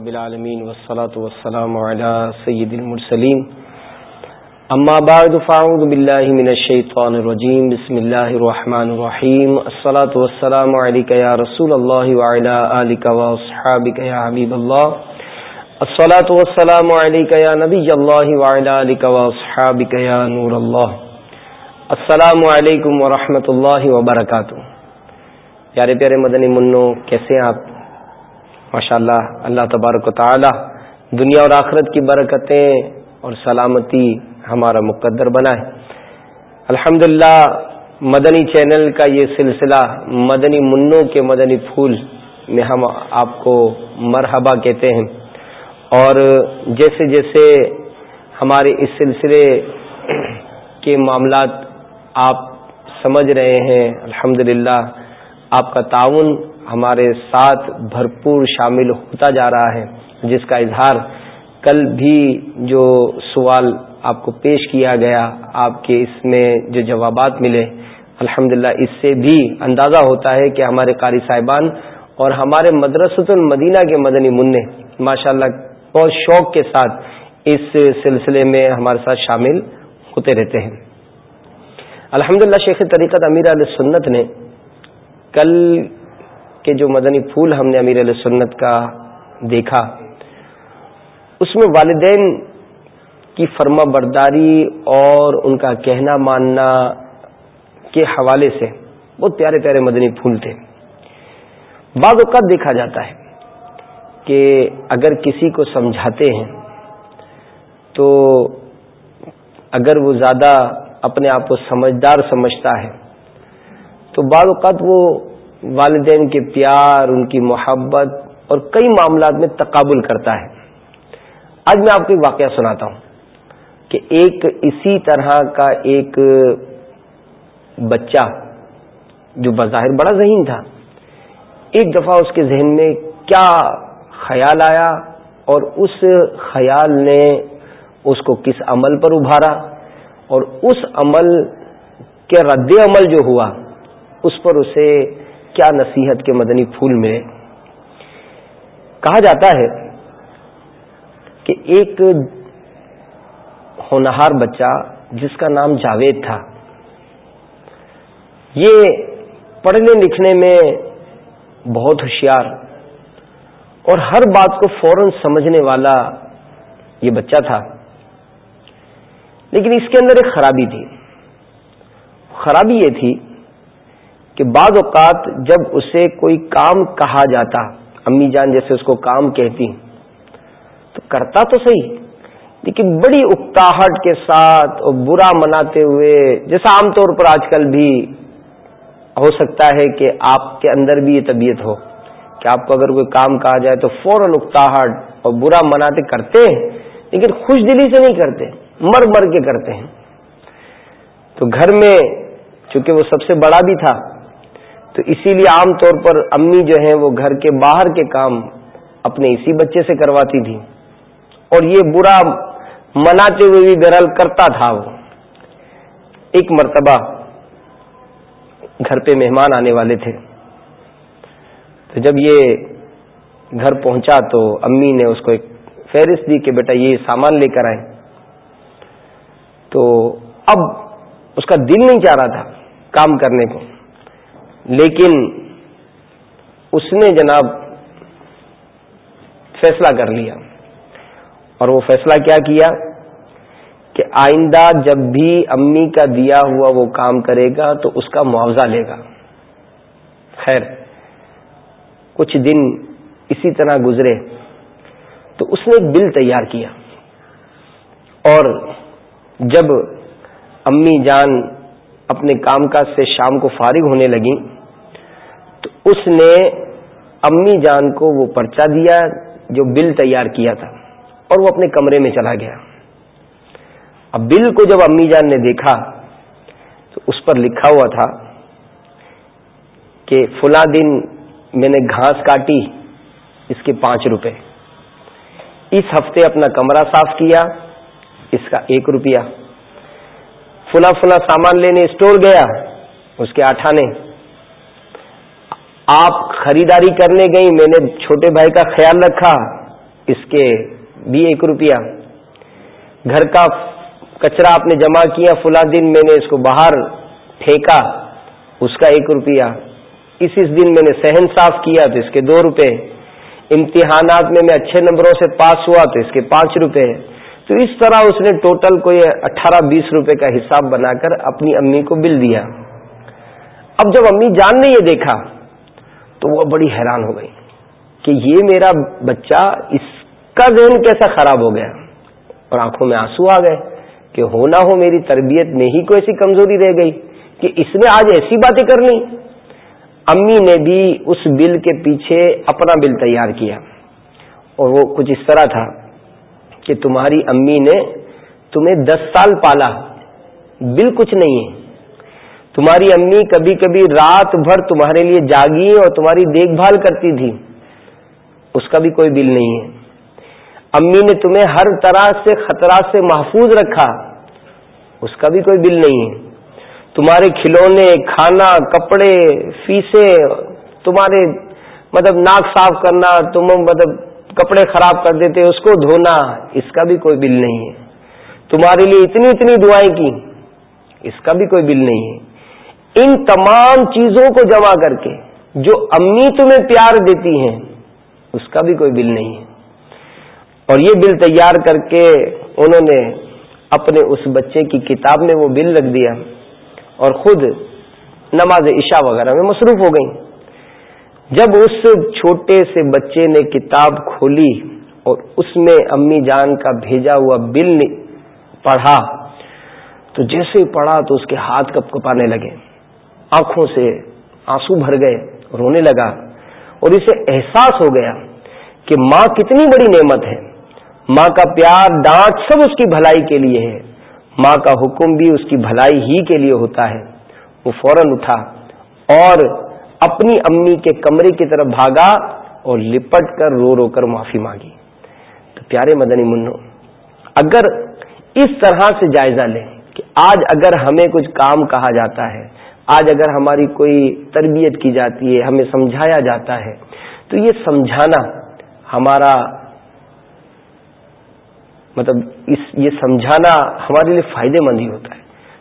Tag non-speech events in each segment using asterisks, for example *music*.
رب العالمین والصلاة والسلام على سید المرسلین. اما بعد، فاعوذ باللہ من الشیطان الرجیم، بسم اللہ الرحمن الرحیم. الصلاة والسلام علیکہ یا رسول اللہ وعلا آلکہ واصحابکہ یا حبیب اللہ. الصلاة والسلام علیکہ یا نبی اللہ وعلا آلکہ واصحابکہ یا نور اللہ. السلام علیکم ورحمۃ اللہ وبرکاتہ. پیارے پیارے مدنی منو کیسے ہیں آپ؟ ماشاء اللہ اللہ تبارک و تعالی دنیا اور آخرت کی برکتیں اور سلامتی ہمارا مقدر بنائے الحمد مدنی چینل کا یہ سلسلہ مدنی منوں کے مدنی پھول میں ہم آپ کو مرحبا کہتے ہیں۔ اور جیسے جیسے ہمارے اس سلسلے کے معاملات آپ سمجھ رہے ہیں الحمد آپ کا تعاون ہمارے ساتھ بھرپور شامل ہوتا جا رہا ہے، جس کا اظہار کل بھی جو سوال آپ کو پیش کیا گیا، آپ کے اس میں جو جوابات ملے الحمد اس سے بھی اندازہ ہوتا ہے کہ ہمارے قاری صاحبان اور ہمارے مدرسۃ المدینہ کے مدنی منع ماشاء اللہ بہت شوق کے ساتھ اس سلسلے میں ہمارے ساتھ شامل ہوتے رہتے ہیں۔ الحمد شیخ طریقت امیر علیہ سنت نے کل کہ جو مدنی پھول ہم نے امیر علیہ سنت کا دیکھا، اس میں والدین کی فرما برداری اور ان کا کہنا ماننا کے حوالے سے بہت پیارے پیارے مدنی پھول تھے۔ بعض اوقات دیکھا جاتا ہے کہ اگر کسی کو سمجھاتے ہیں تو اگر وہ زیادہ اپنے آپ کو سمجھدار سمجھتا ہے تو بعض اوقات وہ والدین کے پیار، ان کی محبت اور کئی معاملات میں تقابل کرتا ہے۔ آج میں آپ کو ایک واقعہ سناتا ہوں کہ ایک اسی طرح کا ایک بچہ جو بظاہر بڑا ذہین تھا، ایک دفعہ اس کے ذہن میں کیا خیال آیا اور اس خیال نے اس کو کس عمل پر ابھارا اور اس عمل کے رد عمل جو ہوا، اس پر اسے کیا نصیحت کے مدنی پھول میں کہا جاتا ہے کہ ایک ہونہار بچہ جس کا نام جاوید تھا، یہ پڑھنے لکھنے میں بہت ہوشیار اور ہر بات کو فوراً سمجھنے والا یہ بچہ تھا۔ لیکن اس کے اندر ایک خرابی تھی۔ خرابی یہ تھی کہ بعض اوقات جب اسے کوئی کام کہا جاتا، امی جان جیسے اس کو کام کہتی، تو کرتا تو صحیح، لیکن بڑی اکتاہٹ کے ساتھ اور برا مناتے ہوئے، جیسا عام طور پر آج کل بھی ہو سکتا ہے کہ آپ کے اندر بھی یہ طبیعت ہو کہ آپ کو اگر کوئی کام کہا جائے تو فوراً اکتاہٹ اور برا مناتے کرتے ہیں، لیکن خوش دلی سے نہیں کرتے، مر مر کے کرتے ہیں۔ تو گھر میں چونکہ وہ سب سے بڑا بھی تھا تو اسی لیے عام طور پر امی جو ہیں وہ گھر کے باہر کے کام اپنے اسی بچے سے کرواتی تھی اور یہ برا مناتے ہوئے بھی بہرحال کرتا تھا وہ۔ ایک مرتبہ گھر پہ مہمان آنے والے تھے۔ تو جب یہ گھر پہنچا تو امی نے اس کو ایک فہرست دی کہ بیٹا یہ سامان لے کر آئے۔ تو اب اس کا دل نہیں چاہ رہا تھا کام کرنے کو۔ لیکن اس نے جناب فیصلہ کر لیا۔ اور وہ فیصلہ کیا کیا کہ آئندہ جب بھی امی کا دیا ہوا وہ کام کرے گا تو اس کا معاوضہ لے گا۔ خیر، کچھ دن اسی طرح گزرے تو اس نے ایک بل تیار کیا۔ اور جب امی جان اپنے کام کاج سے شام کو فارغ ہونے لگی تو اس نے امی جان کو وہ پرچہ دیا جو بل تیار کیا تھا اور وہ اپنے کمرے میں چلا گیا۔ اب بل کو جب امی جان نے دیکھا تو اس پر لکھا ہوا تھا کہ فلاں دن میں نے گھاس کاٹی اس کے پانچ روپے۔ اس ہفتے اپنا کمرہ صاف کیا، اس کا ایک روپیہ۔ فلا فلا سامان لینے اسٹور گیا، اس کے آٹھانے۔ آپ خریداری کرنے گئی میں نے چھوٹے بھائی کا خیال رکھا، اس کے بھی ایک روپیہ۔ گھر کا کچرا آپ نے جمع کیا، فلاں دن میں نے اس کو باہر پھینکا، اس کا ایک روپیہ۔ اس اس دن میں نے سہن صاف کیا تو اس کے دو روپے۔ امتحانات میں میں اچھے نمبروں سے پاس ہوا تو اس کے پانچ روپے۔ تو اس طرح اس نے ٹوٹل کوئی اٹھارہ بیس روپے کا حساب بنا کر اپنی امی کو بل دیا۔ اب جب امی جان نے یہ دیکھا تو وہ بڑی حیران ہو گئی کہ یہ میرا بچہ اس کا ذہن کیسا خراب ہو گیا اور آنکھوں میں آنسو آ گئے کہ ہونا ہو میری تربیت میں ہی کوئی ایسی کمزوری رہ گئی کہ اس نے آج ایسی باتیں کر لی امی نے بھی اس بل کے پیچھے اپنا بل تیار کیا اور وہ کچھ اس طرح تھا کہ تمہاری امی نے تمہیں دس سال پالا، بل کچھ نہیں ہے۔ تمہاری امی کبھی کبھی رات بھر تمہارے لیے جاگی اور تمہاری دیکھ بھال کرتی تھی۔ اس کا بھی کوئی بل نہیں ہے۔ امی نے تمہیں ہر طرح سے خطرات سے محفوظ رکھا۔ اس کا بھی کوئی بل نہیں ہے۔ تمہارے کھلونے، کھانا، کپڑے فیسیں تمہارے مطلب ناک صاف کرنا، تم مطلب کپڑے خراب کر دیتے، اس کو دھونا، اس کا بھی کوئی بل نہیں ہے۔ تمہارے لیے اتنی اتنی دعائیں کی۔ اس کا بھی کوئی بل نہیں ہے۔ ان تمام چیزوں کو جمع کر کے جو امی تمہیں پیار دیتی ہیں، اس کا بھی کوئی بل نہیں ہے۔ اور یہ بل تیار کر کے انہوں نے اپنے اس بچے کی کتاب میں وہ بل رکھ دیا اور خود نماز عشاء وغیرہ میں مصروف ہو گئیں۔ جب اس چھوٹے سے بچے نے کتاب کھولی اور اس میں امی جان کا بھیجا ہوا بل پڑھا، تو جیسے پڑھا تو اس کے ہاتھ کپ کپانے لگے۔ آنکھوں سے آنسو بھر گئے، رونے لگا اور اسے احساس ہو گیا کہ ماں کتنی بڑی نعمت ہے۔ ماں کا پیار ڈانٹ سب اس کی بھلائی کے لیے ہے۔ ماں کا حکم بھی اس کی بھلائی ہی کے لیے ہوتا ہے۔ وہ فوراً اٹھا اور اپنی امی کے کمرے کی طرف بھاگا اور لپٹ کر رو رو کر معافی مانگی۔ تو پیارے مدنی منو، اگر اس طرح سے جائزہ لیں کہ آج اگر ہمیں کچھ کام کہا جاتا ہے آج اگر ہماری کوئی تربیت کی جاتی ہے، ہمیں سمجھایا جاتا ہے، تو یہ سمجھانا ہمارا مطلب اس، یہ سمجھانا ہمارے لیے فائدے مند ہی ہوتا ہے۔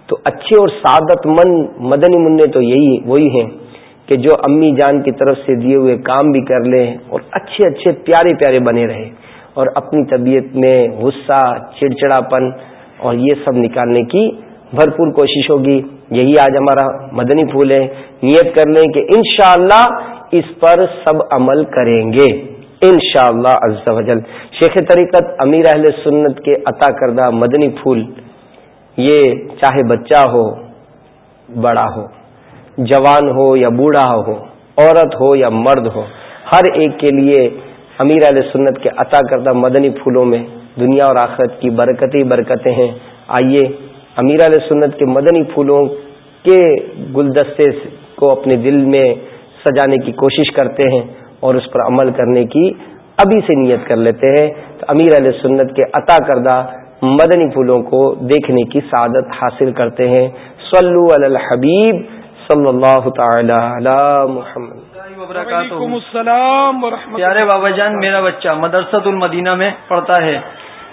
تو اچھے اور سعادت مند مدنی منع تو یہی، وہی ہیں کہ جو امی جان کی طرف سے دیے ہوئے کام بھی کر لیں اور اچھے اچھے، پیارے پیارے بنے رہے اور اپنی طبیعت میں غصہ، چڑچڑاپن اور یہ سب نکالنے کی بھرپور کوشش ہوگی۔ یہی آج ہمارا مدنی پھول ہے، نیت کر لیں کہ انشاءاللہ اس پر سب عمل کریں گے۔ انشاءاللہ شاء اللہ شیخ طریقت امیر اہل سنت کے عطا کردہ مدنی پھول، یہ چاہے بچہ ہو، بڑا ہو، جوان ہو یا بوڑھا ہو، عورت ہو یا مرد ہو، ہر ایک کے لیے امیر علیہ سنت کے عطا کردہ مدنی پھولوں میں دنیا اور آخرت کی برکتی برکتیں ہیں۔ آئیے امیر علیہ سنت کے مدنی پھولوں کے گلدستے کو اپنے دل میں سجانے کی کوشش کرتے ہیں اور اس پر عمل کرنے کی ابھی سے نیت کر لیتے ہیں۔ تو امیر علیہ سنت کے عطا کردہ مدنی پھولوں کو دیکھنے کی سعادت حاصل کرتے ہیں۔ صلو علی الحبیب صلی اللہ تعالی علی محمد۔ السلام پیارے بابا جان میرا بچہ مدرسۃ المدینہ میں پڑھتا ہے۔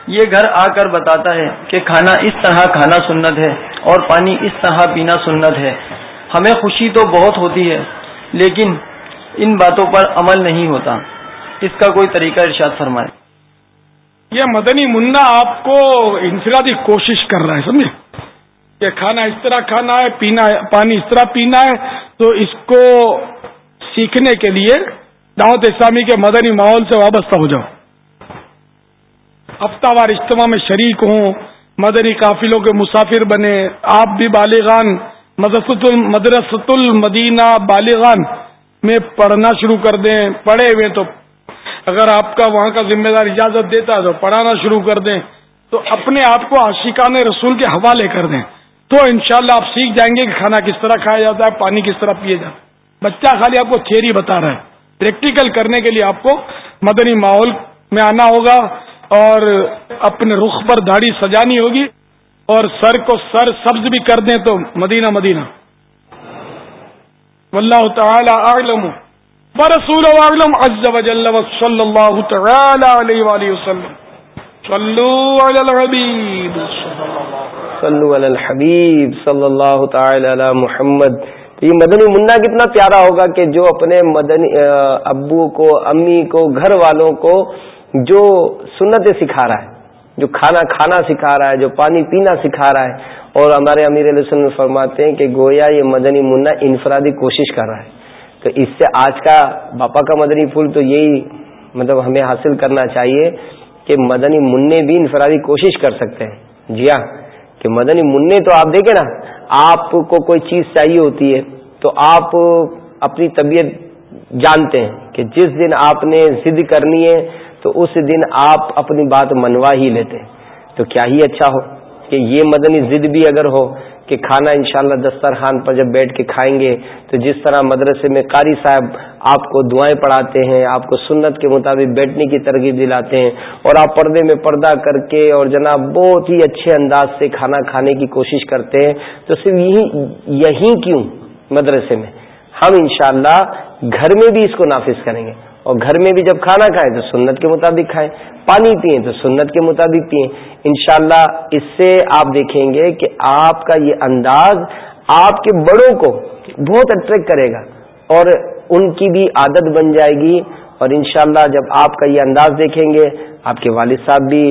یہ گھر آ کر بتاتا ہے کہ کھانا اس طرح کھانا سنت ہے اور پانی اس طرح پینا سنت ہے۔ ہمیں خوشی تو بہت ہوتی ہے، لیکن ان باتوں پر عمل نہیں ہوتا۔ اس کا کوئی طریقہ ارشاد فرمائے۔ یہ مدنی منا آپ کو انفرادی کوشش کر رہا ہے، سمجھے؟ کہ کھانا اس طرح کھانا ہے، پینا ہے، پانی اس طرح پینا ہے، تو اس کو سیکھنے کے لیے دعوت اسلامی کے مدنی ماحول سے وابستہ ہو جاؤ۔ ہفتہ وار اجتماع میں شریک ہوں، مدنی قافلوں کے مسافر بنے، آپ بھی بالغان مدرسۃ المدینہ بالغان میں پڑھنا شروع کر دیں۔ پڑھے ہوئے تو اگر آپ کا وہاں کا ذمہ دار اجازت دیتا ہے تو پڑھانا شروع کر دیں۔ تو اپنے آپ کو عاشقان رسول کے حوالے کر دیں۔ تو انشاءاللہ آپ سیکھ جائیں گے کہ کھانا کس طرح کھایا جاتا ہے، پانی کس طرح پیے جاتا ہے۔ بچہ خالی آپ کو تھیری بتا رہا ہے۔ پریکٹیکل کرنے کے لیے آپ کو مدنی ماحول میں آنا ہوگا۔ اور اپنے رخ پر داڑھی سجانی ہوگی اور سر کو سر سبز بھی کر دیں تو مدینہ مدینہ۔ واللہ تعالی اعلم۔ برسول اعلم عز وجل صلی اللہ تعالی علیہ وآلہ وسلم۔ صلو علی الحبیب۔ صلو علی الحبیب صلی اللہ تعالی علی محمد۔ یہ مدنی منا کتنا پیارا ہوگا کہ جو اپنے مدنی ابو کو، امی کو، گھر والوں کو جو سنتیں سکھا رہا ہے، جو کھانا کھانا سکھا رہا ہے، جو پانی پینا سکھا رہا ہے، اور ہمارے امیر علیہ وسلم فرماتے ہیں کہ گویا یہ مدنی منا انفرادی کوشش کر رہا ہے۔ تو اس سے آج کا باپا کا مدنی پھول تو یہی مطلب ہمیں حاصل کرنا چاہیے کہ مدنی منع بھی انفرادی کوشش کر سکتے ہیں۔ جی ہاں کہ مدنی منع تو آپ دیکھیں نا، آپ کو کوئی چیز چاہیے ہوتی ہے تو آپ اپنی طبیعت جانتے ہیں کہ جس دن آپ نے ضد کرنی ہے تو اس دن آپ اپنی بات منوا ہی لیتے۔ تو کیا ہی اچھا ہو کہ یہ مدنی ضد بھی اگر ہو کہ کھانا انشاءاللہ دسترخوان پر جب بیٹھ کے کھائیں گے، تو جس طرح مدرسے میں قاری صاحب آپ کو دعائیں پڑھاتے ہیں، آپ کو سنت کے مطابق بیٹھنے کی ترغیب دلاتے ہیں اور آپ پردے میں پردہ کر کے اور جناب بہت ہی اچھے انداز سے کھانا کھانے کی کوشش کرتے ہیں، تو صرف یہی یہی کیوں مدرسے میں؟ ہم انشاءاللہ گھر میں بھی اس کو نافذ کریں گے۔ اور گھر میں بھی جب کھانا کھائیں تو سنت کے مطابق کھائیں، پانی پئیں تو سنت کے مطابق پئیں۔ انشاءاللہ اس سے آپ دیکھیں گے کہ آپ کا یہ انداز آپ کے بڑوں کو بہت اٹریکٹ کرے گا اور ان کی بھی عادت بن جائے گی۔ اور انشاءاللہ جب آپ کا یہ انداز دیکھیں گے آپ کے والد صاحب بھی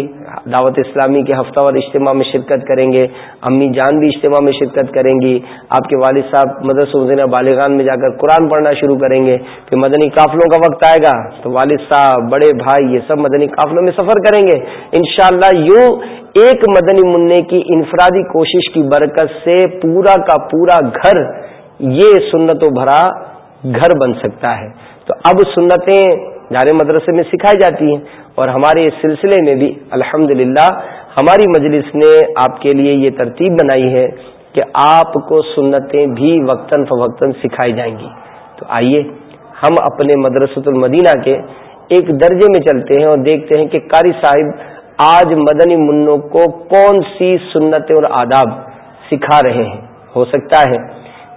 دعوت اسلامی کے ہفتہ وار اجتماع میں شرکت کریں گے، امی جان بھی اجتماع میں شرکت کریں گی، آپ کے والد صاحب مدرس مدینہ بالغان میں جا کر قرآن پڑھنا شروع کریں گے، پھر مدنی قافلوں کا وقت آئے گا، تو والد صاحب، بڑے بھائی، یہ سب مدنی قافلوں میں سفر کریں گے۔ انشاءاللہ یوں ایک مدنی منع کی انفرادی کوشش کی برکت سے پورا کا پورا گھر یہ سنت و بھرا گھر بن سکتا ہے۔ تو اب سنتیں جارے مدرسے میں سکھائی جاتی ہیں اور ہمارے اس سلسلے میں بھی الحمد ہماری مجلس نے آپ کے لیے یہ ترتیب بنائی ہے کہ آپ کو سنتیں بھی وقتاً فوقتاً سکھائی جائیں گی۔ تو آئیے ہم اپنے مدرسۃ المدینہ کے ایک درجے میں چلتے ہیں اور دیکھتے ہیں کہ قاری صاحب آج مدنی منوں کو کون سی سنتیں اور آداب سکھا رہے ہیں۔ ہو سکتا ہے،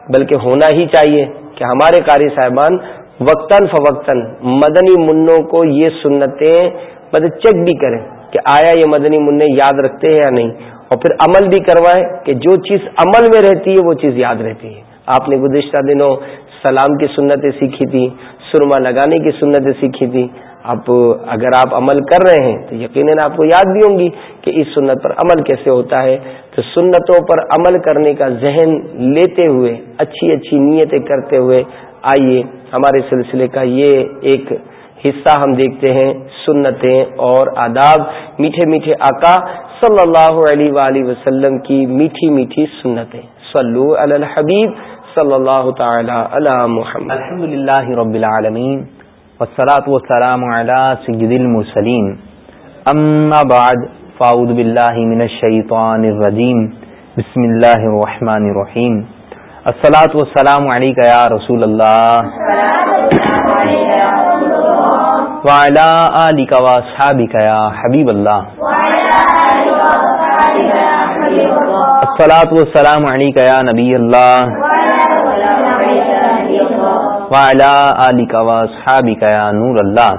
بلکہ ہونا ہی چاہیے کہ ہمارے قاری صاحبان وقتاً فوقتاً مدنی منوں کو یہ سنتیں مطلب چیک بھی کریں کہ آیا یہ مدنی منع یاد رکھتے ہیں یا نہیں اور پھر عمل بھی کروائیں کہ جو چیز عمل میں رہتی ہے وہ چیز یاد رہتی ہے۔ آپ نے گزشتہ دنوں سلام کی سنتیں سیکھی تھی، سرما لگانے کی سنتیں سیکھی تھی۔ اب اگر آپ عمل کر رہے ہیں تو یقیناً آپ کو یاد بھی ہوں گی کہ اس سنت پر عمل کیسے ہوتا ہے۔ تو سنتوں پر عمل کرنے کا ذہن لیتے ہوئے، اچھی اچھی نیتیں کرتے ہوئے آئیے۔ ہمارے سلسلے کا یہ ایک حصہ ہم دیکھتے ہیں، سنتیں اور آداب، میٹھے میٹھے آقا صلی اللہ علیہ وآلہ وسلم کی میٹھی میٹھی سنتیں۔ صلو علی الحبیب صلی اللہ تعالی علی محمد۔ الحمد للہ رب العالمین والصلاة والسلام علی سید المرسلین۔ اما بعد، فاعوذ باللہ من الشیطان الرجیم۔ بسم اللہ الرحمن الرحیم۔ السلاۃ والسلام علیکہ یا رسول اللہ وعلا آلک واصحابک یا حبیب اللہ السلاۃ والسلام علیکہ یا نبی اللہ وعلا آلک واصحابک یا نور اللہ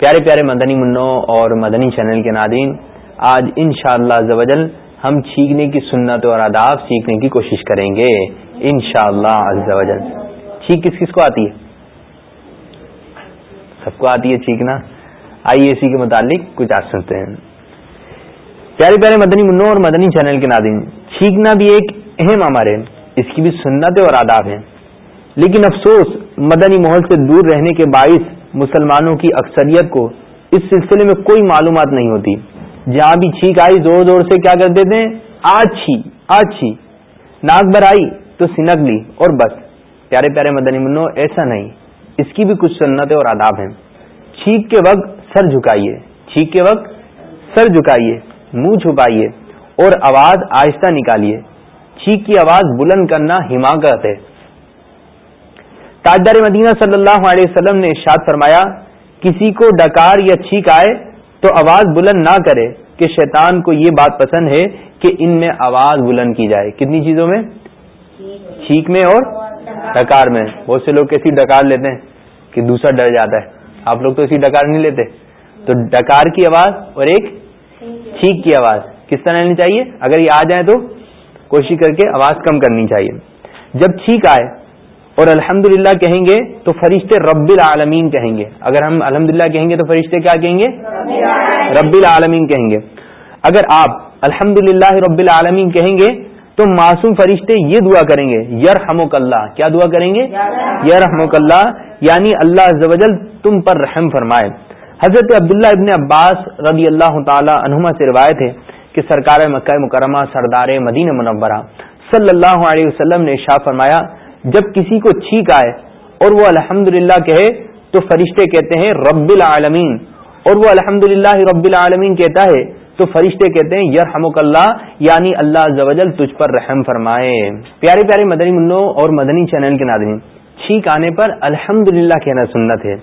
پیارے پیارے مدنی منوں اور مدنی چینل کے ناظرین، آج انشاءاللہ شاء ہم چھینکنے کی سنت اور آداب سیکھنے کی کوشش کریں گے ان شاء اللہ چھینک کس کس کو آتی ہے؟ سب کو آتی ہے چھینکنا آئی اے سی کے متعلق کچھ آج سنتے ہیں۔ پیارے پیارے مدنی منو اور مدنی چینل کے ناظرین چھینکنا بھی ایک اہم عمر ہے۔ اس کی بھی سنتیں اور آداب ہیں۔ لیکن افسوس، مدنی ماحول سے دور رہنے کے باعث مسلمانوں کی اکثریت کو اس سلسلے میں کوئی معلومات نہیں ہوتی۔ جہاں بھی چھینک آئی، زور زور سے کیا کر دیتے ہیں؟ آج چھی، آج ناک بھر آئی تو سنک لی اور بس۔ پیارے پیارے مدنی منو، ایسا نہیں۔ اس کی بھی کچھ سنتیں اور آداب ہیں۔ چھینک کے وقت سر جھکائیے۔ چھینک کے وقت سر جھکائیے۔ منہ چھپائیے۔ اور آواز آہستہ نکالیے۔ چھینک کی آواز بلند کرنا حماقت ہے۔ تاجدار مدینہ صلی اللہ علیہ وسلم نے ارشاد فرمایا، کسی کو ڈکار یا چھینک آئے تو آواز بلند نہ کرے کہ شیطان کو یہ بات پسند ہے کہ ان میں آواز بلند کی جائے۔ کتنی چیزوں میں؟ چھینک میں اور ڈکار میں۔ بہت سے لوگ کیسی ڈکار لیتے ہیں کہ دوسرا ڈر جاتا ہے۔ آپ لوگ تو اسی ڈکار نہیں لیتے۔ تو ڈکار کی آواز اور ایک چھینک کی آواز۔ کس طرح لینی چاہیے؟ اگر یہ آ جائے تو کوشش کر کے آواز کم کرنی چاہیے۔ جب چھینک آئے اور الحمد کہیں گے تو فرشتے رب العالمین کہیں گے۔ اگر ہم الحمد کہیں گے تو فرشتے کیا کہیں گے؟ رب العالمین کہیں گے۔ اگر آپ الحمد رب العالمین کہیں گے تو معصوم فرشتے یہ دعا کریں گے یر اللہ۔ کیا دعا کریں گے؟ یر اللہ۔ یعنی اللہ تم پر رحم فرمائے۔ حضرت عبداللہ ابن عباس رضی اللہ تعالی عنہما سے روایت ہے کہ سرکار مکہ مکرمہ سردار مدین منورہ صلی اللہ علیہ وسلم نے شاہ فرمایا جب کسی کو چھینک آئے اور وہ الحمد کہے تو فرشتے کہتے ہیں رب العالمین اور وہ الحمد رب العالمین کہتا ہے تو فرشتے کہتے ہیں یر اللہ یعنی اللہ زوجل تجھ پر رحم فرمائے۔ پیارے پیارے مدنی منو اور مدنی چینل کے ناظرین، چھینک آنے پر الحمد کہنا سنت ہے۔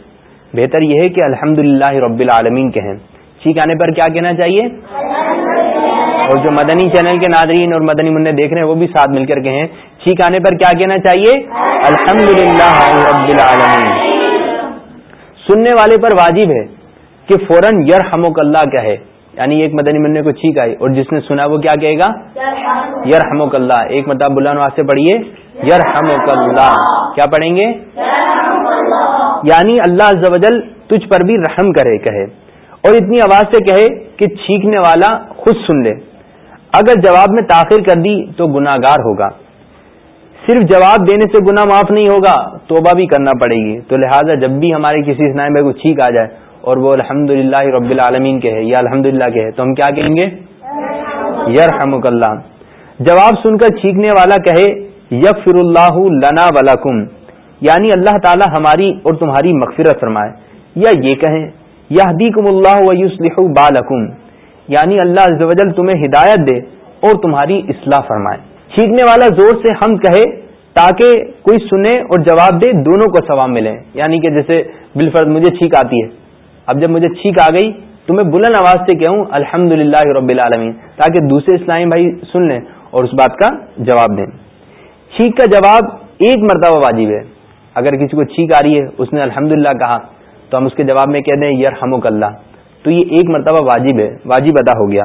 بہتر یہ ہے کہ الحمد رب العالمین کہیں۔ چھینک آنے پر کیا کہنا چاہیے؟ اور جو مدنی چینل کے ناظرین اور مدنی منع دیکھ رہے ہیں وہ بھی ساتھ مل کر کہیں چھینک آنے پر کیا کہنا چاہیے؟ الحمد رب العالمین۔ سننے والے پر واجب ہے کہ فوراً یر اللہ کیا ہے یعنی ایک مدنی منع کو چھینک آئی اور جس نے سنا وہ کیا کہے گا؟ یر اللہ۔ ایک مطلب بلانا سے پڑھیے۔ یر اللہ۔ کیا پڑھیں گے؟ یعنی اللہ زوجل تجھ پر بھی رحم کرے کہے۔ اور اتنی آواز سے کہے کہ چھینکنے والا خود سن لے۔ اگر جواب میں تاخیر کر دی تو گناگار ہوگا۔ صرف جواب دینے سے گنا معاف نہیں ہوگا، توبہ بھی کرنا پڑے گی۔ تو لہٰذا جب بھی ہمارے کسی اسنائم میں کوئی چھینک آ جائے اور وہ الحمد رب العالمین کے ہے یا الحمد کے ہے تو ہم کیا کہیں گے؟ یرحمک اللہ۔ جواب سن کر چھینکنے والا کہے یغفر اللہ لنا ولکم۔ یعنی اللہ تعالی ہماری اور تمہاری مغفرت فرمائے۔ یا یہ کہیں یا اللہ ویسلح بالکم۔ یعنی اللہ عزوجل تمہیں ہدایت دے اور تمہاری اصلاح فرمائے۔ چھینکنے والا زور سے ہم کہے تاکہ کوئی سنے اور جواب دے، دونوں کو ثواب ملے۔ یعنی کہ جیسے بالفرد مجھے چھینک آتی ہے۔ اب جب مجھے چھینک آ گئی تو میں بلند آواز سے کہوں الحمد رب العالمین، تاکہ دوسرے اسلامی بھائی سن لیں اور اس بات کا جواب دیں۔ چھینک کا جواب ایک مرتبہ واجب ہے۔ اگر کسی کو چھینک آ رہی ہے، اس نے الحمد کہا، تو ہم اس کے جواب میں کہہ دیں یر ہمک اللہ۔ تو یہ ایک مرتبہ واجب ہے، واجب ادا ہو گیا۔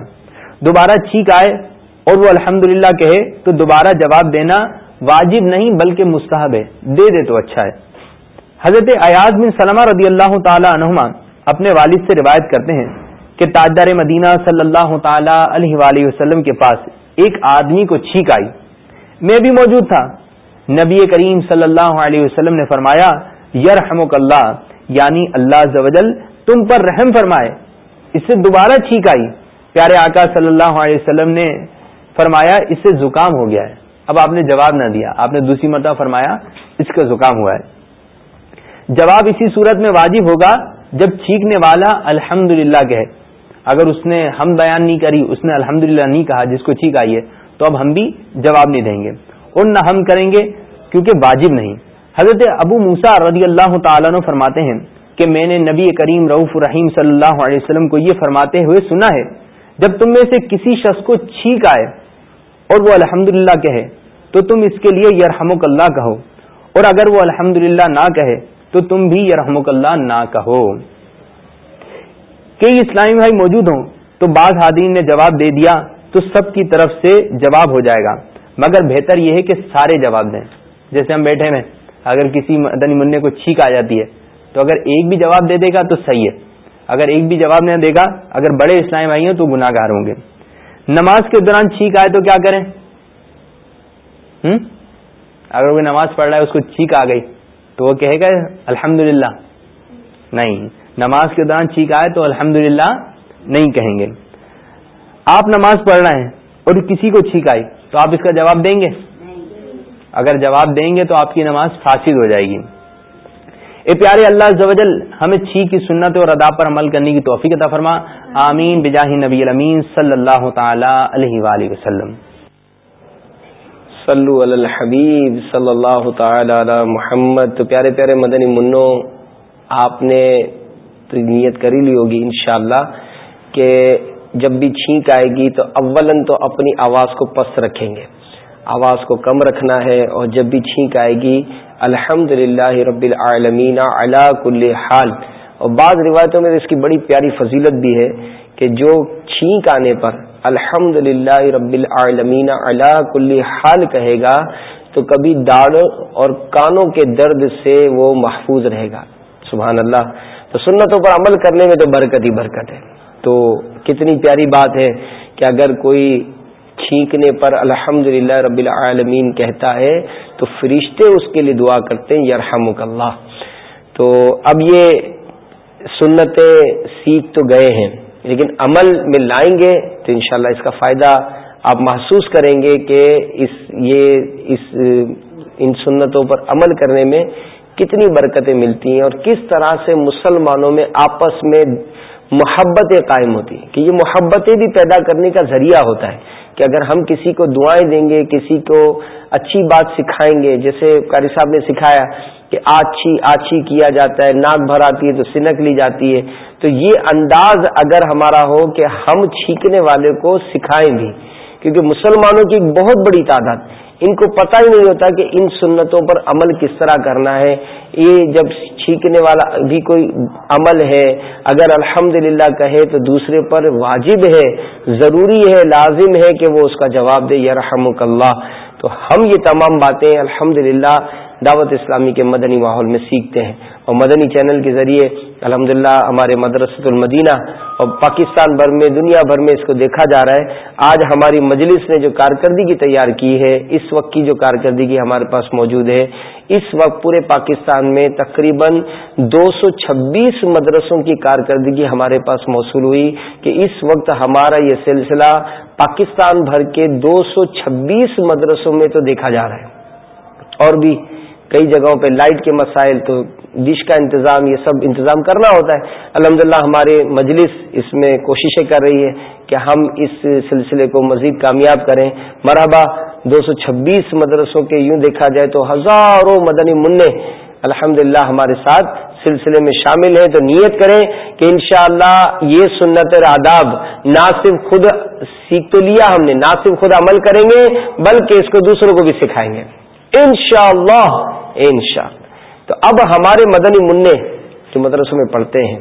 دوبارہ چھینک آئے اور وہ الحمد کہے تو دوبارہ جواب دینا واجب نہیں بلکہ مستحب ہے۔ دے دے تو اچھا ہے۔ حضرت ایاز بن سلمہ رضی اللہ تعالی عنہما اپنے والد سے روایت کرتے ہیں کہ تاجدار مدینہ صلی اللہ تعالی علیہ وآلہ وسلم کے پاس ایک آدمی کو چھینک آئی۔ میں بھی موجود تھا۔ نبی کریم صلی اللہ علیہ وسلم نے فرمایا، یرحمک اللہ یعنی اللہ زوجل تم پر رحم فرمائے۔ اس سے دوبارہ چھینک آئی۔ پیارے آقا صلی اللہ علیہ وسلم نے فرمایا اس سے زکام ہو گیا ہے۔ اب آپ نے جواب نہ دیا۔ آپ نے دوسری مرتبہ فرمایا اس کا زکام ہوا ہے۔ جواب اسی صورت میں واجب ہوگا جب چھینکنے والا الحمد للہ کہے۔ اگر اس نے ہم بیان نہیں کری، اس نے الحمد نہیں کہا جس کو چھینک آئی ہے، تو اب ہم بھی جواب نہیں دیں گے۔ اور نہ ہم کریں گے کیونکہ واجب نہیں۔ حضرت ابو موسا رضی اللہ تعالیٰ نے فرماتے ہیں کہ میں نے نبی کریم رعف الرحیم صلی اللہ علیہ وسلم کو یہ فرماتے ہوئے سنا ہے، جب تم میں سے کسی شخص کو چھینک آئے اور وہ الحمد کہے، تو تم اس کے لیے یرحمک اللہ کہو۔ اور اگر وہ الحمد نہ کہے، تو تم بھی یرحمک اللہ نہ کہو۔ کئی اسلامی بھائی موجود ہوں، تو بعض حادین نے جواب دے دیا، تو سب کی طرف سے جواب ہو جائے گا۔ مگر بہتر یہ ہے کہ سارے جواب دیں۔ جیسے ہم بیٹھے میں اگر کسی مدنی منع کو چھینک آ جاتی ہے، تو اگر ایک بھی جواب دے دے گا تو صحیح ہے۔ اگر ایک بھی جواب نہیں دے گا، اگر بڑے اسلام بھائی ہیں، تو گناہ گار ہوں گے۔ نماز کے دوران چھینک آئے تو کیا کریں؟ اگر کوئی نماز پڑھ رہا ہے اس کو چھینک آ گئی تو وہ کہے گا الحمد نہیں نماز کے دوران چھینک آئے تو الحمد نہیں کہیں گے۔ آپ نماز پڑھ رہے ہیں اور کسی کو چھینک آئی تو آپ اس کا جواب دیں گے؟ اگر جواب دیں گے تو آپ کی نماز فاسد ہو جائے گی۔ اے پیارے اللہ زوجل ہمیں چھی کی سنت اور ادا پر عمل کرنے کی توفیق عطا فرما۔ آمین، بجاہ نبی الامین صلی اللہ تعالی علیہ وآلہ وسلم۔ صلو علی الحبیب صلی اللہ تعالی علی محمد۔ تو پیارے پیارے مدنی منو آپ نے تو نیت کری لی ہوگی انشاءاللہ کہ جب بھی چھینک آئے گی تو اولن تو اپنی آواز کو پست رکھیں گے۔ آواز کو کم رکھنا ہے اور جب بھی چھینک آئے گی الحمد للہ رب العالمین علا کل حال۔ اور بعض روایتوں میں اس کی بڑی پیاری فضیلت بھی ہے کہ جو چھینک آنے پر الحمد للہ رب العالمین علا کل حال کہے گا، تو کبھی داڑ اور کانوں کے درد سے وہ محفوظ رہے گا۔ سبحان اللہ تو سنتوں پر عمل کرنے میں تو برکت ہی برکت ہے۔ تو کتنی پیاری بات ہے کہ اگر کوئی چھینکنے پر الحمد رب العالمین کہتا ہے، تو فرشتے اس کے لیے دعا کرتے ہیں یرحم اللہ۔ تو اب یہ سنتیں سیکھ تو گئے ہیں، لیکن عمل میں لائیں گے تو انشاءاللہ اس کا فائدہ آپ محسوس کریں گے کہ اس، یہ اس، ان سنتوں پر عمل کرنے میں کتنی برکتیں ملتی ہیں اور کس طرح سے مسلمانوں میں آپس میں محبتیں قائم ہوتی ہیں۔ کہ یہ محبتیں بھی پیدا کرنے کا ذریعہ ہوتا ہے۔ کہ اگر ہم کسی کو دعائیں دیں گے، کسی کو اچھی بات سکھائیں گے، جیسے قاری صاحب نے سکھایا کہ آچھی آچھی کیا جاتا ہے، ناک بھر آتی ہے تو سنک لی جاتی ہے۔ تو یہ انداز اگر ہمارا ہو کہ ہم چھینکنے والے کو سکھائیں بھی کیونکہ مسلمانوں کی بہت بڑی تعداد ان کو پتہ ہی نہیں ہوتا کہ ان سنتوں پر عمل کس طرح کرنا ہے۔ یہ جب چھینکنے والا بھی کوئی عمل ہے، اگر الحمد کہے تو دوسرے پر واجب ہے۔ ضروری ہے، لازم ہے کہ وہ اس کا جواب دے یا رحم اللہ۔ تو ہم یہ تمام باتیں الحمد دعوت اسلامی کے مدنی ماحول میں سیکھتے ہیں اور مدنی چینل کے ذریعے الحمد ہمارے مدرسۃ المدینہ اور پاکستان بھر میں، دنیا بھر میں اس کو دیکھا جا رہا ہے۔ آج ہماری مجلس نے جو کارکردگی تیار کی ہے، اس وقت کی جو کارکردگی ہمارے پاس موجود ہے، اس وقت پورے پاکستان میں تقریباً دو سو چھبیس مدرسوں کی کارکردگی ہمارے پاس موصول ہوئی کہ اس وقت ہمارا یہ سلسلہ پاکستان بھر کے دو سو چھبیس مدرسوں میں تو دیکھا جا رہا ہے۔ اور بھی کئی جگہوں پہ لائٹ کے مسائل، تو ڈش کا انتظام، یہ سب انتظام کرنا ہوتا ہے۔ الحمد للہ ہمارے مجلس اس میں کوششیں کر رہی ہے کہ ہم اس سلسلے کو مزید کامیاب کریں۔ مرحبا، دو سو چھبیس مدرسوں کے یوں دیکھا جائے تو ہزاروں مدنی منع الحمد ہمارے ساتھ سلسلے میں شامل ہیں۔ تو نیت کریں کہ انشاءاللہ یہ سنت آداب نہ صرف خود سیکھ تو لیا ہم نے، نہ صرف خود عمل کریں گے، بلکہ اس کو دوسروں کو بھی سکھائیں گے۔ انشاءاللہ انشاء تو اب ہمارے مدنی منع جو مدرسوں میں پڑھتے ہیں،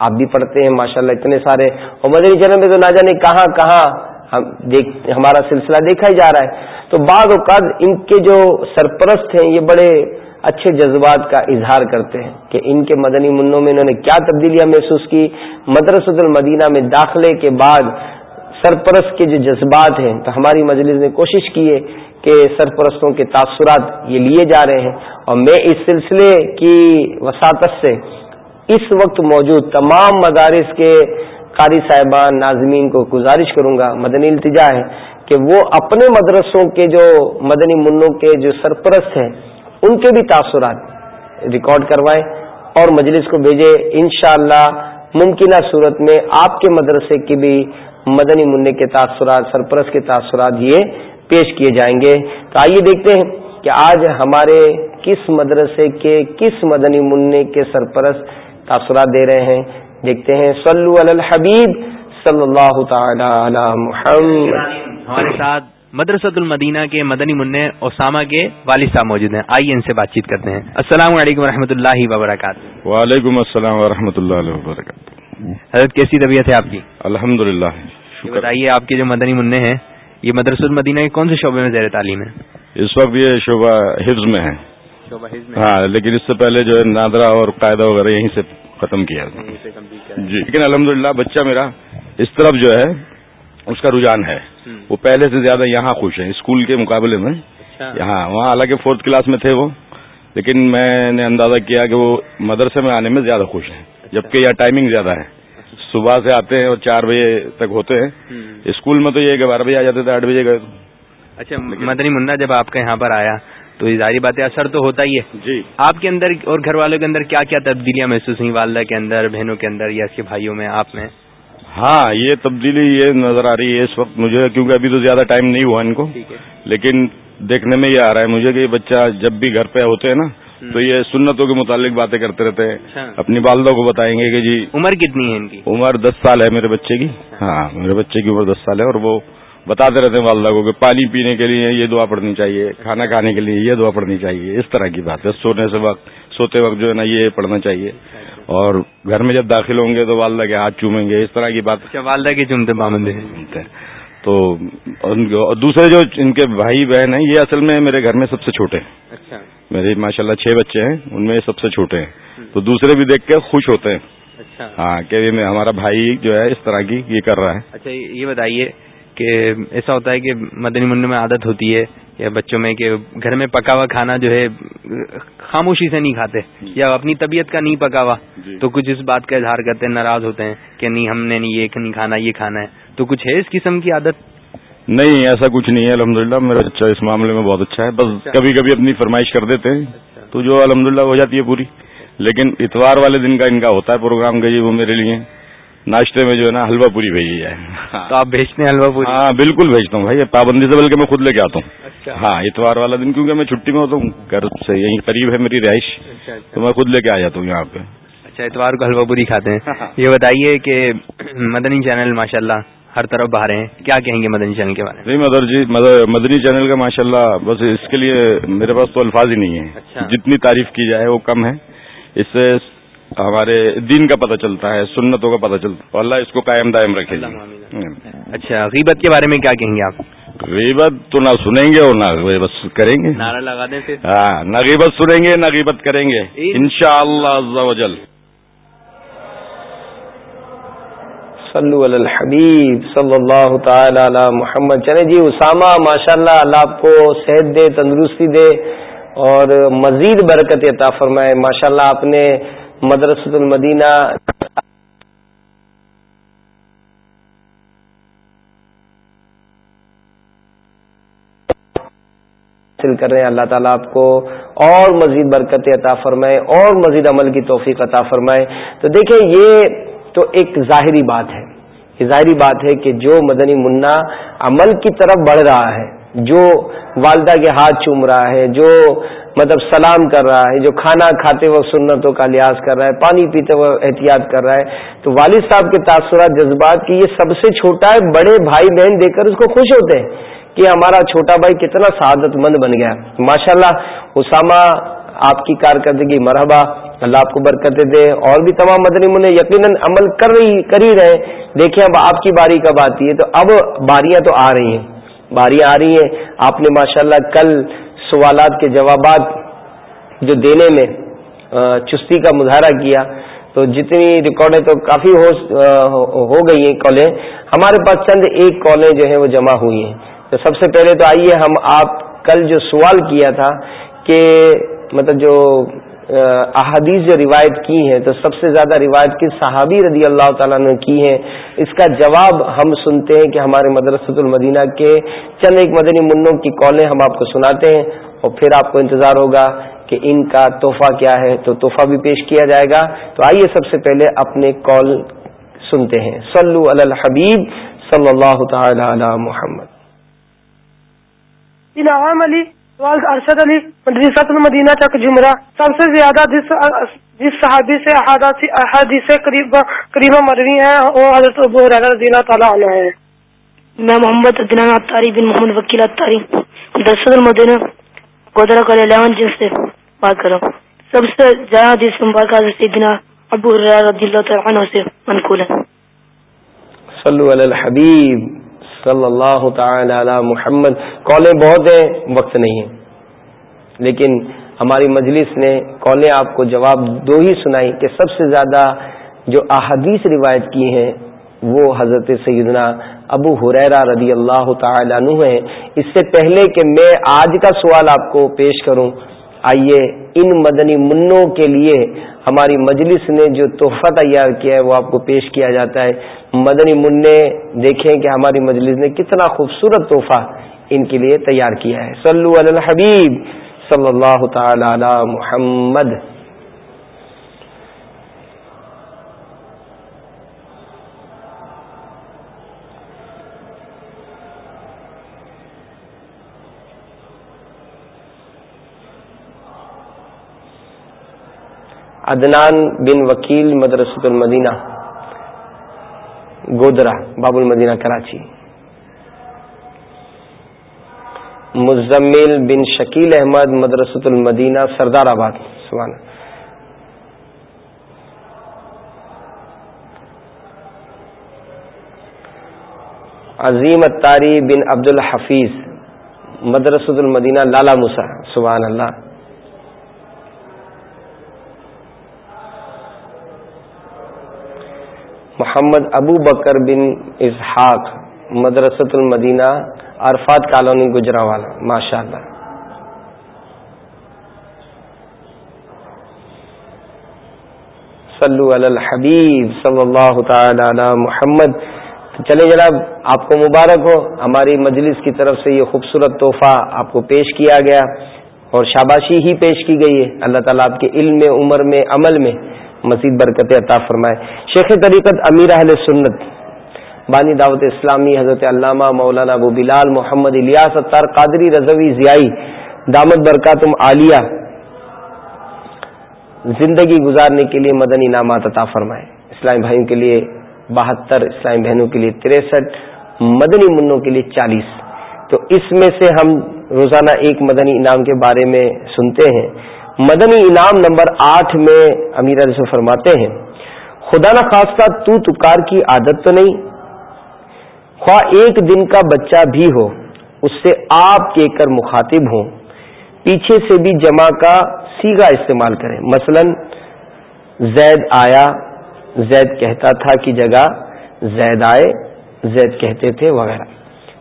آپ بھی پڑھتے ہیں، ماشاءاللہ اتنے سارے۔ اور مدنی چینل میں تو نہ جانے کہاں کہاں ہم دیکھ، ہمارا سلسلہ دیکھا ہی جا رہا ہے۔ تو بعض اوقات ان کے جو سرپرست ہیں، یہ بڑے اچھے جذبات کا اظہار کرتے ہیں کہ ان کے مدنی منوں میں انہوں نے کیا تبدیلیاں محسوس کی۔ مدرسۃ المدینہ میں داخلے کے بعد سرپرست کے جو جذبات ہیں، تو ہماری مجلس نے کوشش کی ہے کہ سرپرستوں کے تاثرات یہ لیے جا رہے ہیں۔ اور میں اس سلسلے کی وساطت سے اس وقت موجود تمام مدارس کے قاری صاحبان، ناظمین کو گزارش کروں گا، مدنی التجا ہے کہ وہ اپنے مدرسوں کے جو مدنی منوں کے جو سرپرست ہیں، ان کے بھی تاثرات ریکارڈ کروائیں اور مجلس کو بھیجے۔ انشاءاللہ ممکنہ صورت میں آپ کے مدرسے کی بھی مدنی منع کے تاثرات، سرپرست کے تاثرات یہ پیش کیے جائیں گے۔ تو آئیے دیکھتے ہیں کہ آج ہمارے کس مدرسے کے کس مدنی منع کے سرپرست تاثرات دے رہے ہیں۔ دیکھتے ہیں صلو علی الحبیب صلی اللہ تعالی علی محمد۔ ہمارے ساتھ مدرسۃ المدینہ کے مدنی منع اسامہ کے والد صاحب موجود ہیں۔ آئیے ان سے بات چیت کرتے ہیں۔ السلام علیکم و اللہ وبرکاتہ۔ وعلیکم السلام و اللہ وبرکاتہ۔ حضرت کیسی طبیعت ہے آپ کی؟ الحمد للہ بتائیے آپ کے جو مدنی منع ہیں یہ مدرسہ المدینہ کے کون سے شعبے میں زیر تعلیم ہے؟ اس وقت یہ شعبہ حفظ میں ہے۔ ہاں لیکن اس سے پہلے جو ہے نادرا اور قاعدہ وغیرہ یہیں سے ختم کیا۔ جی لیکن الحمد بچہ میرا اس طرف جو ہے اس کا رجحان ہے۔ وہ پہلے سے زیادہ یہاں خوش ہے اسکول کے مقابلے میں۔ اچھا۔ یہاں وہاں حالانکہ فورتھ کلاس میں تھے وہ۔ لیکن میں نے اندازہ کیا کہ وہ مدرسے میں آنے میں زیادہ خوش ہیں جبکہ یہ ٹائمنگ زیادہ ہے۔ صبح سے آتے ہیں اور چار بجے تک ہوتے ہیں۔ اسکول میں تو یہ کہ بارہ بجے آ جاتے تھے آٹھ بجے گئے اچھا مدنی منا جب آپ کا یہاں پر آیا تو ظاہری بات ہے اثر تو ہوتا ہی ہے۔ جی۔ آپ کے اندر اور گھر والوں کے اندر کیا کیا تبدیلیاں محسوس ہوئی والدہ کے اندر بہنوں کے اندر یا اس کے بھائیوں میں آپ میں؟ ہاں یہ تبدیلی یہ نظر آ رہی ہے اس وقت مجھے کیونکہ ابھی تو زیادہ ٹائم نہیں ہوا ان کو۔ لیکن دیکھنے میں یہ آ رہا ہے مجھے کہ بچہ جب بھی گھر پہ ہوتے ہیں نا تو یہ سنتوں کے متعلق باتیں کرتے رہتے ہیں۔ اچھا۔ اپنی والدہ کو بتائیں گے کہ جی عمر کتنی ہے ان کی؟ عمر دس سال ہے میرے بچے کی۔ ہاں میرے بچے کی عمر دس سال ہے اور وہ بتاتے رہتے ہیں والدہ کو کہ پانی پینے کے لیے یہ دعا پڑھنی چاہیے کھانا کھانے کے لیے یہ دعا پڑھنی چاہیے اس طرح کی بات ہے۔ سونے سے وقت سوتے وقت جو ہے نا یہ پڑھنا چاہیے۔ اور گھر میں جب داخل ہوں گے تو والدہ کے ہاتھ چومیں گے اس طرح کی بات۔ اچھا، والدہ کے چومتے پابند ہیں۔ تو دوسرے جو ان کے بھائی بہن ہیں یہ اصل میں میرے گھر میں سب سے چھوٹے ہیں۔ اچھا۔ میرے ماشاء اللہ چھ بچے ہیں ان میں سب سے چھوٹے ہیں۔ تو دوسرے بھی دیکھ کے خوش ہوتے ہیں۔ اچھا۔ ہاں کہ ہمارا بھائی جو ہے اس طرح کی یہ کر رہا ہے۔ اچھا یہ بتائیے کہ ایسا ہوتا ہے کہ مدنی منع میں عادت ہوتی ہے یا بچوں میں کہ گھر میں پکا ہوا کھانا جو ہے خاموشی سے نہیں کھاتے یا اپنی طبیعت کا نہیں پکا ہوا جی۔ تو کچھ اس بات کا اظہار کرتے ہیں ناراض ہوتے ہیں کہ نہیں ہم نے نہیں یہ نہیں کھانا یہ کھانا ہے۔ تو کچھ ہے اس قسم کی عادت؟ نہیں ایسا کچھ نہیں ہے الحمدللہ میرا بچہ اس معاملے میں بہت اچھا ہے۔ بس کبھی کبھی اپنی فرمائش کر دیتے ہیں تو جو الحمدللہ ہو جاتی ہے پوری۔ لیکن اتوار والے دن کا ان کا ہوتا ہے پروگرام کہ جی وہ میرے لیے ناشتے میں جو ہے نا حلوہ پوری بھیجی جائے۔ تو آپ بھیجتے ہیں حلوہ پوری؟ ہاں بالکل بھیجتا ہوں بھائی پابندی سے بلکہ میں خود لے کے آتا ہوں۔ اچھا۔ ہاں اتوار والا دن کیونکہ میں چھٹی میں ہوتا ہوں گھر سے یہیں قریب ہے میری رہائش اچھا تو میں خود لے کے آ جاتا ہوں یہاں پہ۔ اچھا اتوار کو حلوہ پوری کھاتے ہیں۔ *laughs* یہ بتائیے کہ مدنی چینل ماشاء اللہ ہر طرف باہر ہیں۔ کیا کہیں گے مدنی چینل کے بارے میں؟ نہیں مدر جی مدنی چینل کا ماشاء اللہ بس اس کے لیے میرے پاس تو الفاظ ہی نہیں ہے اچھا۔ جتنی تعریف کی جائے وہ کم ہے۔ اس سے ہمارے دین کا پتہ چلتا ہے سنتوں کا پتہ چلتا ہے۔ اللہ اس کو قائم دائم رکھے گی۔ اچھا غیبت کے بارے میں کیا کہیں گے آپ؟ غیبت تو نہ سنیں گے اور نہ غیبت کریں گے۔ نعرہ لگا دیں ہاں نہ غیبت سنیں گے نہ غیبت کریں گے۔ ان شاء اللہ صلو علی الحبیب صلی اللہ تعالی علی محمد۔ چلے جی اسامہ ماشاء اللہ اللہ آپ کو صحت دے، تندرستی دے اور مزید برکت عطا فرمائے۔ ماشاء اللہ آپ نے مدرسۃ المدینہ حاصل کر رہے ہیں۔ اللہ تعالیٰ آپ کو اور مزید برکت عطا فرمائے اور مزید عمل کی توفیق عطا فرمائے۔ تو دیکھیں، یہ تو ایک ظاہری بات ہے۔ یہ ظاہری بات ہے کہ جو مدنی منا عمل کی طرف بڑھ رہا ہے، جو والدہ کے ہاتھ چوم رہا ہے، جو مطلب سلام کر رہا ہے، جو کھانا کھاتے وقت سنتوں کا لحاظ کر رہا ہے، پانی پیتے وقت احتیاط کر رہا ہے، تو والد صاحب کے تاثرات، جذبات کی یہ سب سے چھوٹا ہے، بڑے بھائی بہن دیکھ کر اس کو خوش ہوتے ہیں کہ ہمارا چھوٹا بھائی کتنا سعادت مند بن گیا۔ ماشاء اللہ اسامہ آپ کی کارکردگی مرحبا، اللہ آپ کو برکت دے۔ اور بھی تمام مدنی منع یقیناً عمل کر رہی کر ہی رہے۔ دیکھیں اب آپ کی باری کب آتی ہے۔ تو اب باریاں تو آ رہی ہیں۔ باریاں آ رہی ہیں۔ آپ نے ماشاءاللہ کل سوالات کے جوابات جو دینے میں چستی کا مظاہرہ کیا۔ تو جتنی ریکارڈیں تو کافی ہو گئی ہیں کالیں۔ ہمارے پاس چند ایک کالیں جو ہیں وہ جمع ہوئی ہیں۔ تو سب سے پہلے تو آئیے، ہم آپ کل جو سوال کیا تھا کہ مطلب جو احادیث جو روایت کی ہیں، تو سب سے زیادہ روایت کی صحابی رضی اللہ تعالیٰ نے کی ہیں۔ اس کا جواب ہم سنتے ہیں کہ ہمارے مدرسۃ المدینہ کے چند ایک مدنی منوں کی کالیں ہم آپ کو سناتے ہیں اور پھر آپ کو انتظار ہوگا کہ ان کا تحفہ کیا ہے۔ تو تحفہ بھی پیش کیا جائے گا۔ تو آئیے سب سے پہلے اپنے کال سنتے ہیں۔ صلو علی الحبیب صلی اللہ تعالی علی محمد۔ علی ارشد علی مدرسۃ المدینہ چک جمرہ سب سے زیادہ جس جس صحابی سے احادیث کریمہ مروی ہیں وہ حضرت ابو رضی اللہ تعالیٰ عنہ ہے میں محمد عدنان اتاری بن محمد وکیل اتاری مدرسۃ المدینہ گودرا کال الیون جن سے بات کر رہا ہوں سب سے زیادہ جس مبارک حضرت سیدنا ابو رضی اللہ تعالیٰ عنہ سے منقول ہے صلو علی الحبیب۔ صلی اللہ تعالی علی محمد۔ کالیں بہت ہیں، وقت نہیں ہے۔ لیکن ہماری مجلس نے کالیں آپ کو جواب دو ہی سنائی کہ سب سے زیادہ جو احادیث روایت کی ہیں، وہ حضرت سیدنا ابو حریرا رضی اللہ تعالی عنہ ہیں۔ اس سے پہلے کہ میں آج کا سوال آپ کو پیش کروں، آئیے ان مدنی منوں کے لیے ہماری مجلس نے جو تحفہ تیار کیا ہے وہ آپ کو پیش کیا جاتا ہے۔ مدنی منع دیکھیں کہ ہماری مجلس نے کتنا خوبصورت تحفہ ان کے لیے تیار کیا ہے۔ صلو علی الحبیب صلی اللہ تعالی علی محمد۔ عدنان بن وکیل مدرسۃ المدینہ، گودرا، باب المدینہ، کراچی۔ مزمل بن شکیل احمد مدرسۃ المدینہ، سردار آباد۔ سبحان عظیم اتاری بن عبد الحفیظ مدرسۃ المدینہ، لالا مسا سبحان اللہ۔ محمد ابو بکر بن اسحاق، مدرسۃ المدینہ، عرفات کالونی گجرا والا ماشاء اللہ صلو علی الحبیب صلی اللہ تعالی علی محمد۔ چلے جناب، آپ کو مبارک ہو۔ ہماری مجلس کی طرف سے یہ خوبصورت تحفہ آپ کو پیش کیا گیا اور شاباشی ہی پیش کی گئی ہے۔ اللہ تعالیٰ آپ کے علم میں، عمر میں، عمل میں مزید برکت عطا فرمائے۔ شیخ طریقت امیر اہل سنت، بانی دعوت اسلامی حضرت علامہ مولانا ابو بلال محمد الیاس اتار قادری رضوی ضیائی، دامت برکاتم عالیہ، زندگی گزارنے کے لیے مدنی انعامات عطا فرمائے۔ اسلامی بھائیوں کے لیے بہتر، اسلامی بہنوں کے لیے تریسٹھ، مدنی منوں کے لیے چالیس۔ تو اس میں سے ہم روزانہ ایک مدنی انعام کے بارے میں سنتے ہیں۔ مدنی انعام نمبر آٹھ میں امیر سے فرماتے ہیں، خدا نخواستہ تو تکار کی عادت تو نہیں، خواہ ایک دن کا بچہ بھی ہو، اس سے آپ کے کر مخاطب ہوں۔ پیچھے سے بھی جمع کا سیگا استعمال کریں۔ مثلا، زید آیا، زید کہتا تھا کی جگہ، زید آئے، زید کہتے تھے وغیرہ۔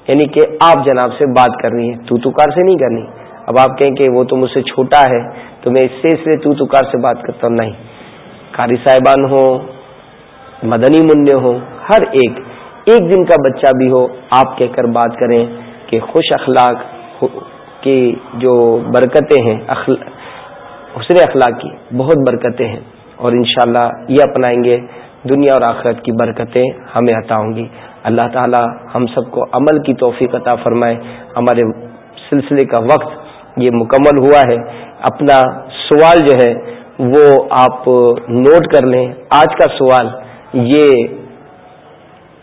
یعنی کہ آپ جناب سے بات کرنی ہے، تو تکار سے نہیں کرنی۔ اب آپ کہیں کہ وہ تو مجھ سے چھوٹا ہے تو میں اس سے اس لیے تو تکار سے بات کرتا ہوں، نہیں۔ قاری صاحبان ہو مدنی منع ہو ہر ایک ایک دن کا بچہ بھی ہو، آپ کہہ کر بات کریں کہ خوش اخلاق کی جو برکتیں ہیں حسن اخلاق کی بہت برکتیں ہیں۔ اور انشاءاللہ یہ اپنائیں گے، دنیا اور آخرت کی برکتیں ہمیں عطا ہوں گی۔ اللہ تعالی ہم سب کو عمل کی توفیق عطا فرمائے۔ ہمارے سلسلے کا وقت یہ مکمل ہوا ہے، اپنا سوال جو ہے، وہ آپ نوٹ کر لیں۔ آج کا سوال یہ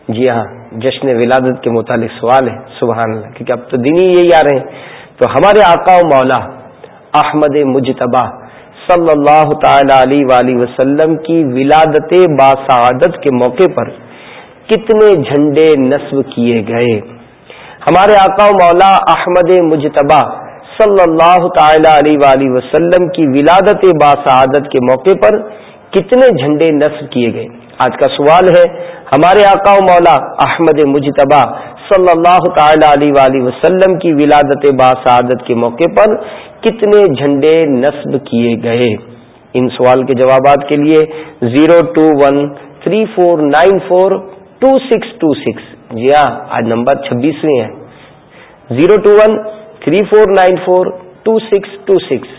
جی ہاں جشن ولادت کے متعلق سوال ہے، سبحان اللہ۔ کیونکہ اب تو دن ہی یہی آ رہے ہیں۔ تو ہمارے آقا و مولا احمد مجتبہ صلی اللہ تعالی علیہ وسلم کی ولادت باسعادت کے موقع پر کتنے جھنڈے نصب کیے گئے۔ ہمارے آقا و مولا احمد مجتبہ صلی اللہ تعالی علیہ وسلم کی ولادت باسعادت کے موقع پر کتنے جھنڈے نصب کیے گئے؟ آج کا سوال ہے، ہمارے آقا و مولا احمد مجتبہ صلی اللہ تعالی علیہ وسلم کی ولادت باسعادت کے موقع پر کتنے جھنڈے نصب کیے گئے؟ ان سوال کے جوابات کے لیے zero two one three four nine four two six two six. جی ہاں آج نمبر چھبیسویں ہے۔ Zero two one three four nine four two six two six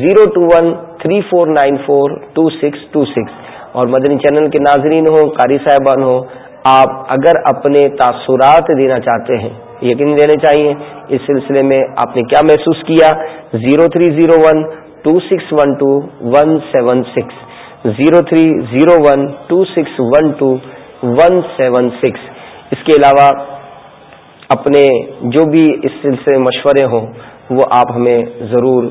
zero two one three four nine four two six two six اور Madani channel کے ناظرین ہوں، قاری صاحبان ہوں، آپ اگر اپنے تاثرات دینا چاہتے ہیں، یقین دینے چاہیے، اس سلسلے میں آپ نے کیا محسوس کیا؟ Zero three zero one two six one two one seven six zero three zero one two six one two one seven six اس کے علاوہ اپنے جو بھی اس سلسلے مشورے ہوں، وہ آپ ہمیں ضرور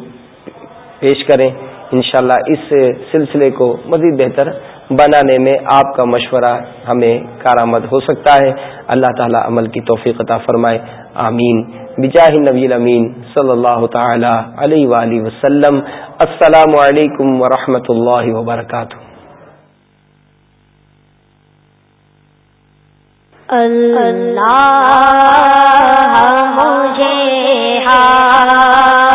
پیش کریں۔ انشاءاللہ اس سلسلے کو مزید بہتر بنانے میں آپ کا مشورہ ہمیں کارآمد ہو سکتا ہے۔ اللہ تعالی عمل کی توفیق عطا فرمائے۔ آمین۔ بجاہ نبی الامین صلی اللہ تعالی علیہ وآلہ وسلم۔ السلام علیکم ورحمۃ اللہ وبرکاتہ۔ اللہ مجھے ہاں